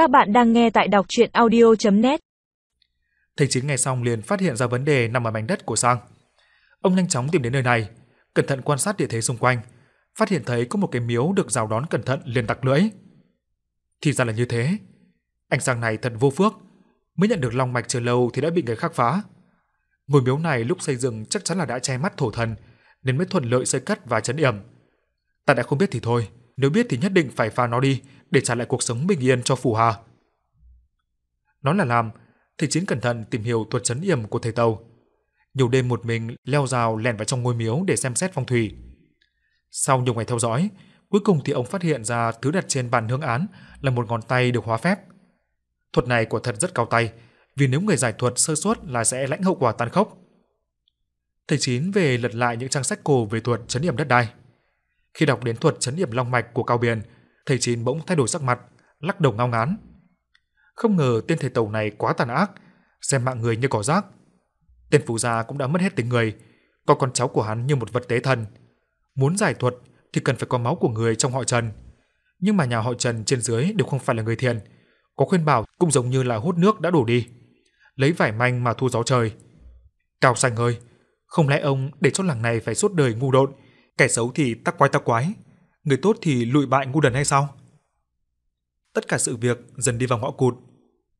Các bạn đang nghe tại đọc chuyện audio.net Thầy chính nghe xong liền phát hiện ra vấn đề nằm ở mảnh đất của Sang. Ông nhanh chóng tìm đến nơi này, cẩn thận quan sát địa thế xung quanh, phát hiện thấy có một cái miếu được rào đón cẩn thận liền tặc lưỡi. Thì ra là như thế. Anh Sang này thật vô phước, mới nhận được long mạch chưa lâu thì đã bị người khác phá. Ngôi miếu này lúc xây dựng chắc chắn là đã che mắt thổ thần, nên mới thuận lợi xây cất và chấn yểm. Ta đã không biết thì thôi, nếu biết thì nhất định phải phá nó đi để trả lại cuộc sống bình yên cho phủ Hà. Nói là làm, thầy Chiến cẩn thận tìm hiểu thuật chấn yểm của thầy Tàu. Nhiều đêm một mình leo rào lẻn vào trong ngôi miếu để xem xét phong thủy. Sau nhiều ngày theo dõi, cuối cùng thì ông phát hiện ra thứ đặt trên bàn hương án là một ngón tay được hóa phép. Thuật này quả thật rất cao tay, vì nếu người giải thuật sơ suất là sẽ lãnh hậu quả tàn khốc. Thầy Chín về lật lại những trang sách cổ về thuật chấn yểm đất đai. Khi đọc đến thuật chấn yểm long mạch của Cao Biền, thầy Chín bỗng thay đổi sắc mặt, lắc đầu ngao ngán. Không ngờ tên thầy tàu này quá tàn ác, xem mạng người như cỏ rác. Tên phù gia cũng đã mất hết tính người, coi con cháu của hắn như một vật tế thần. Muốn giải thuật thì cần phải có máu của người trong họ Trần. Nhưng mà nhà họ Trần trên dưới đều không phải là người thiện, có khuyên bảo cũng giống như là hút nước đã đổ đi. Lấy vải manh mà thu gió trời. Cao xanh ơi, không lẽ ông để cho làng này phải suốt đời ngu độn, kẻ xấu thì tắc quái tắc quái, người tốt thì lụi bại ngu đần hay sao? Tất cả sự việc dần đi vào ngõ cụt.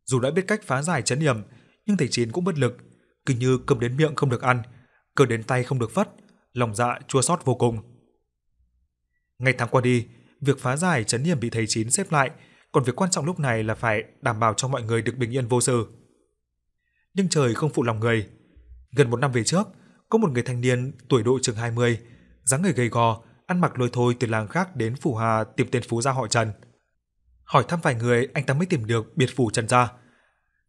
Dù đã biết cách phá giải chấn hiểm, nhưng thầy Chín cũng bất lực, cứ như cơm đến miệng không được ăn, cờ đến tay không được phất, lòng dạ chua xót vô cùng. Ngày tháng qua đi, việc phá giải chấn hiểm bị thầy Chín xếp lại, còn việc quan trọng lúc này là phải đảm bảo cho mọi người được bình yên vô sự. Nhưng trời không phụ lòng người. Gần một năm về trước, có một người thanh niên tuổi độ chừng 20, dáng người gầy gò, ăn mặc lôi thôi từ làng khác đến phủ Hà tìm tên phú gia họ Trần. Hỏi thăm vài người, anh ta mới tìm được biệt phủ Trần gia.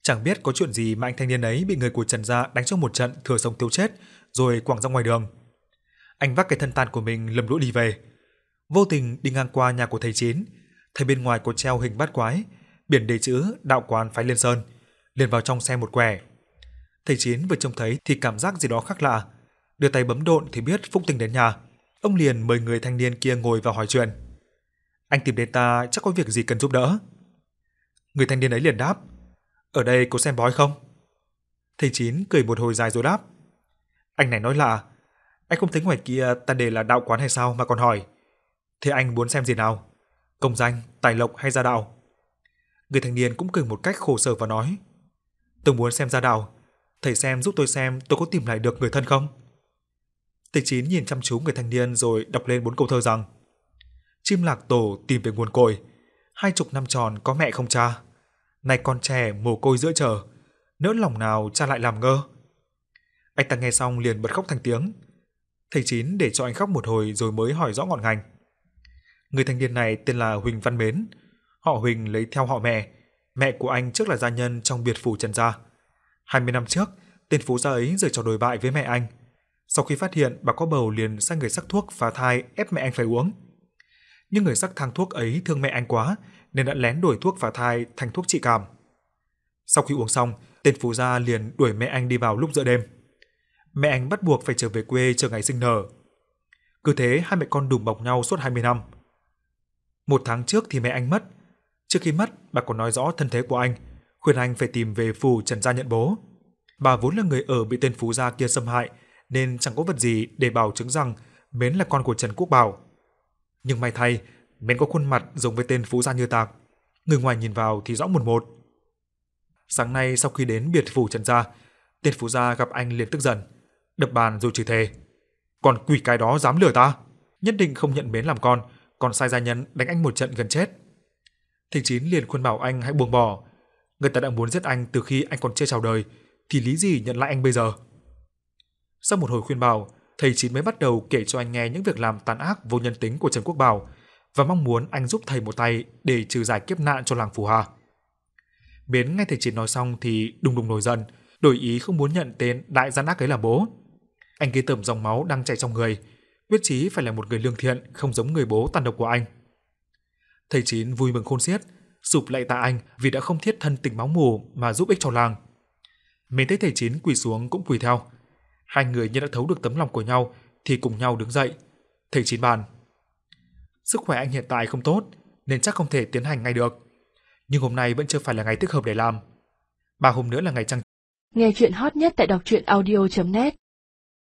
Chẳng biết có chuyện gì mà anh thanh niên ấy bị người của Trần gia đánh trong một trận thừa sống thiếu chết, rồi quẳng ra ngoài đường. Anh vác cái thân tàn của mình lầm lũi đi về. Vô tình đi ngang qua nhà của thầy Chín, thấy bên ngoài có treo hình bát quái, biển đề chữ đạo quán phái Liên Sơn, liền vào trong xe một quẻ. Thầy Chín vừa trông thấy thì cảm giác gì đó khác lạ, đưa tay bấm độn thì biết Phúc Tinh đến nhà. Ông liền mời người thanh niên kia ngồi vào hỏi chuyện. Anh tìm đến ta chắc có việc gì cần giúp đỡ. Người thanh niên ấy liền đáp, ở đây có xem bói không? Thầy Chín cười một hồi dài rồi đáp, anh này nói lạ, anh không thấy ngoài kia ta đề là đạo quán hay sao mà còn hỏi. Thế anh muốn xem gì nào? Công danh, tài lộc hay gia đạo? Người thanh niên cũng cười một cách khổ sở và nói, tôi muốn xem gia đạo, thầy xem giúp tôi xem tôi có tìm lại được người thân không? Tịch Chín nhìn chăm chú người thanh niên rồi đọc lên bốn câu thơ rằng Chim lạc tổ tìm về nguồn cội, hai chục năm tròn có mẹ không cha. Này con trẻ mồ côi giữa chờ, nỡ lòng nào cha lại làm ngơ. Anh ta nghe xong liền bật khóc thành tiếng. Thầy Chín để cho anh khóc một hồi rồi mới hỏi rõ ngọn ngành. Người thanh niên này tên là Huỳnh Văn Mến. Họ Huỳnh lấy theo họ mẹ. Mẹ của anh trước là gia nhân trong biệt phủ Trần Gia. 20 năm trước, tên phú gia ấy rời trò đồi bại với mẹ anh. Sau khi phát hiện bà có bầu liền sai người sắc thuốc phá thai ép mẹ anh phải uống. Nhưng người sắc thang thuốc ấy thương mẹ anh quá nên đã lén đổi thuốc phá thai thành thuốc trị cảm. Sau khi uống xong, tên phú gia liền đuổi mẹ anh đi vào lúc giữa đêm. Mẹ anh bắt buộc phải trở về quê chờ ngày sinh nở. Cứ thế hai mẹ con đùm bọc nhau suốt 20 năm. Một tháng trước thì mẹ anh mất. Trước khi mất, bà còn nói rõ thân thế của anh, khuyên anh phải tìm về phủ Trần gia nhận bố. Bà vốn là người ở bị tên phú gia kia xâm hại, nên chẳng có vật gì để bảo chứng rằng Mến là con của Trần Quốc Bảo. Nhưng may thay, Mến có khuôn mặt giống với tên phú gia như tạc. Người ngoài nhìn vào thì rõ một một. Sáng nay sau khi đến biệt phủ Trần gia, tên phú gia gặp anh liền tức giận, đập bàn rồi chửi thề. Còn quỷ cái đó dám lừa ta, nhất định không nhận Mến làm con, còn sai gia nhân đánh anh một trận gần chết. Thịnh Chín liền khuyên bảo anh hãy buông bỏ. Người ta đã muốn giết anh từ khi anh còn chưa chào đời, thì lý gì nhận lại anh bây giờ? Sau một hồi khuyên bảo, thầy Chín mới bắt đầu kể cho anh nghe những việc làm tàn ác vô nhân tính của Trần Quốc Bảo và mong muốn anh giúp thầy một tay để trừ giải kiếp nạn cho làng Phù Hà. Biến nghe thầy Chín nói xong thì đùng đùng nổi giận, đổi ý không muốn nhận tên đại gian ác ấy là bố. Anh ghi tẩm dòng máu đang chảy trong người, quyết chí phải là một người lương thiện, không giống người bố tàn độc của anh. Thầy Chín vui mừng khôn xiết, sụp lạy tạ anh vì đã không thiết thân tình máu mù mà giúp ích cho làng. Mến thấy thầy Chín quỳ xuống cũng quỳ theo, Hai người như đã thấu được tấm lòng của nhau thì cùng nhau đứng dậy. Thầy chín bàn. Sức khỏe anh hiện tại không tốt, nên chắc không thể tiến hành ngay được. nhưng hôm nay vẫn chưa phải là ngày thích hợp để làm. Ba hôm nữa là ngày trăng. Nghe chuyện hot nhất tại đọc truyện audio.net